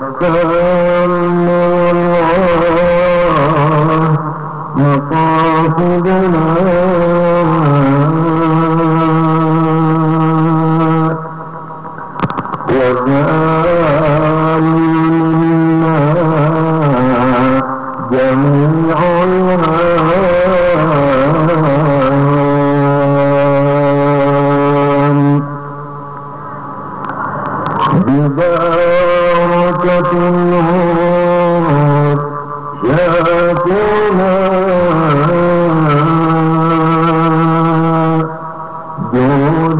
Lord.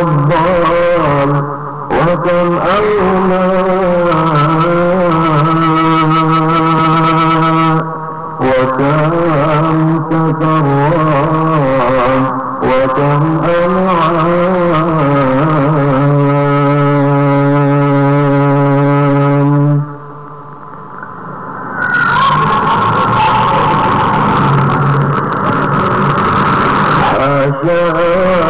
تفضل وكم أولى وكم تكرم وكم أنعم. حاشا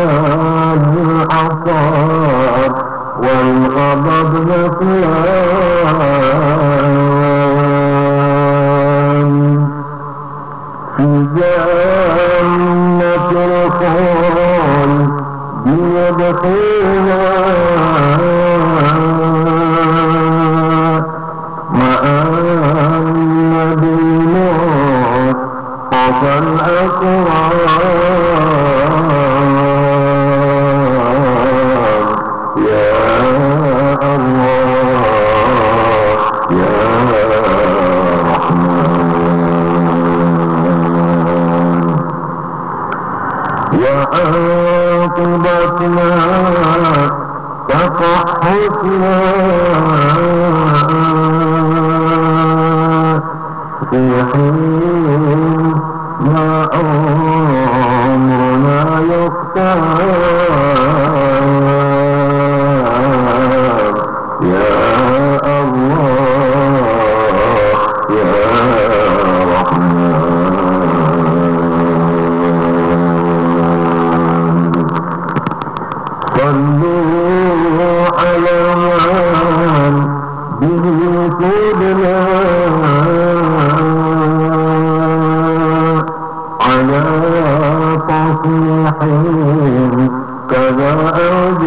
جنة الخلد يدخلنا مع النبي مصطفى الأكرم وعاقبتنا تقحتنا في حين صفيح كذا أجاب